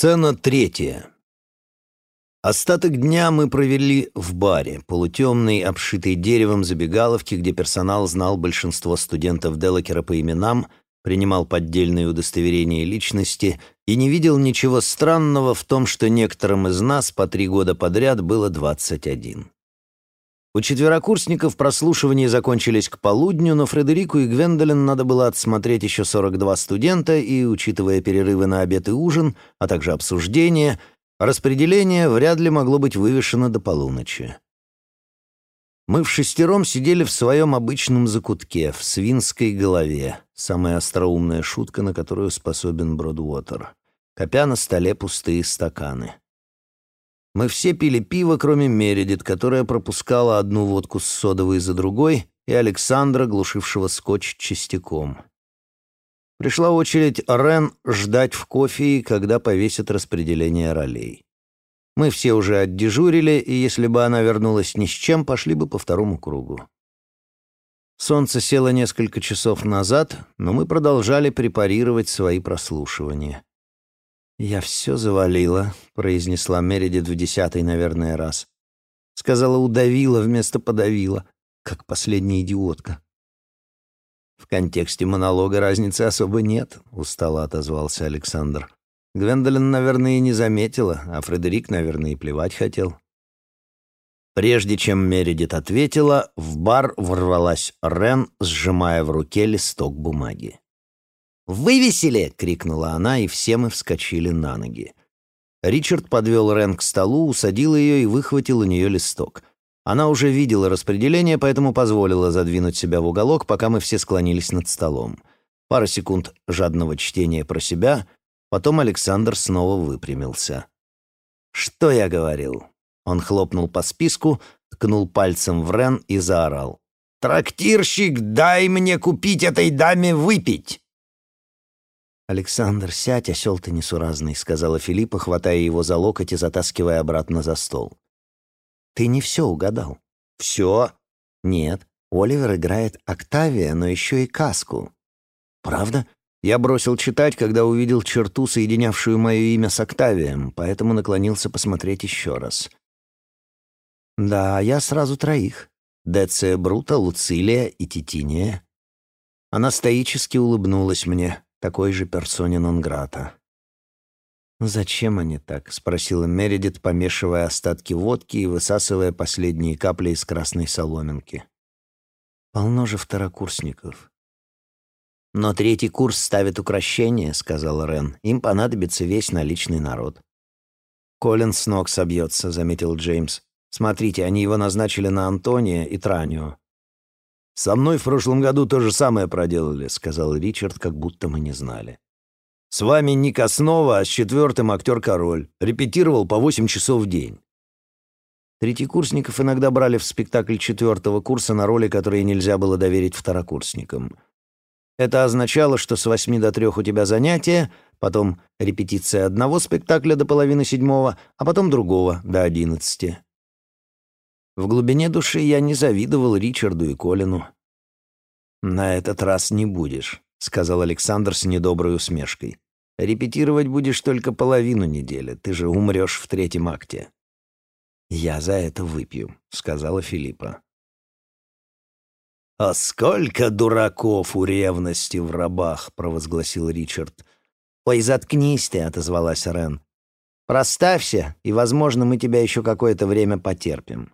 Сцена третья. Остаток дня мы провели в баре, полутемной, обшитой деревом забегаловке, где персонал знал большинство студентов Делакера по именам, принимал поддельные удостоверения личности и не видел ничего странного в том, что некоторым из нас по три года подряд было 21. У четверокурсников прослушивания закончились к полудню, но Фредерику и Гвендолин надо было отсмотреть еще 42 студента, и, учитывая перерывы на обед и ужин, а также обсуждение, распределение вряд ли могло быть вывешено до полуночи. Мы в шестером сидели в своем обычном закутке, в свинской голове, самая остроумная шутка, на которую способен Бродуотер, копя на столе пустые стаканы. Мы все пили пиво, кроме Мередит, которая пропускала одну водку с содовой за другой, и Александра, глушившего скотч частяком. Пришла очередь Рен ждать в кофе, когда повесят распределение ролей. Мы все уже отдежурили, и если бы она вернулась ни с чем, пошли бы по второму кругу. Солнце село несколько часов назад, но мы продолжали препарировать свои прослушивания. «Я все завалила», — произнесла Мередит в десятый, наверное, раз. Сказала «удавила» вместо «подавила», как последняя идиотка. «В контексте монолога разницы особо нет», — устало отозвался Александр. Гвендолин, наверное, и не заметила, а Фредерик, наверное, и плевать хотел. Прежде чем Мередит ответила, в бар ворвалась Рен, сжимая в руке листок бумаги. «Вывесили!» — крикнула она, и все мы вскочили на ноги. Ричард подвел Рен к столу, усадил ее и выхватил у нее листок. Она уже видела распределение, поэтому позволила задвинуть себя в уголок, пока мы все склонились над столом. Пара секунд жадного чтения про себя, потом Александр снова выпрямился. «Что я говорил?» Он хлопнул по списку, ткнул пальцем в Рен и заорал. «Трактирщик, дай мне купить этой даме выпить!» «Александр, сядь, осел ты несуразный», — сказала Филиппа, хватая его за локоть и затаскивая обратно за стол. «Ты не все угадал». «Все?» «Нет, Оливер играет Октавия, но еще и Каску». «Правда?» Я бросил читать, когда увидел черту, соединявшую мое имя с Октавием, поэтому наклонился посмотреть еще раз. «Да, я сразу троих. Деция Брута, Луцилия и Титиния». Она стоически улыбнулась мне такой же персоне нон-грата. «Зачем они так?» — спросила Мередит, помешивая остатки водки и высасывая последние капли из красной соломинки. «Полно же второкурсников». «Но третий курс ставит укращение», — сказал Рен. «Им понадобится весь наличный народ». «Колин с ног собьется», — заметил Джеймс. «Смотрите, они его назначили на Антония и Транио. «Со мной в прошлом году то же самое проделали», — сказал Ричард, как будто мы не знали. «С вами не Коснова, а с четвертым актер-король. Репетировал по восемь часов в день». Третьекурсников иногда брали в спектакль четвертого курса на роли, которые нельзя было доверить второкурсникам. Это означало, что с восьми до трех у тебя занятия, потом репетиция одного спектакля до половины седьмого, а потом другого до одиннадцати. В глубине души я не завидовал Ричарду и Колину. «На этот раз не будешь», — сказал Александр с недоброй усмешкой. «Репетировать будешь только половину недели, ты же умрешь в третьем акте». «Я за это выпью», — сказала Филиппа. «А сколько дураков у ревности в рабах!» — провозгласил Ричард. «Ой, заткнись ты!» — отозвалась Рен. «Проставься, и, возможно, мы тебя еще какое-то время потерпим».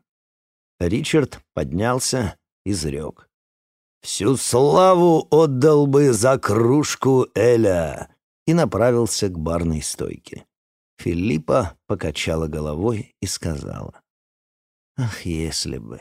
Ричард поднялся, и изрек. «Всю славу отдал бы за кружку Эля!» и направился к барной стойке. Филиппа покачала головой и сказала. «Ах, если бы!»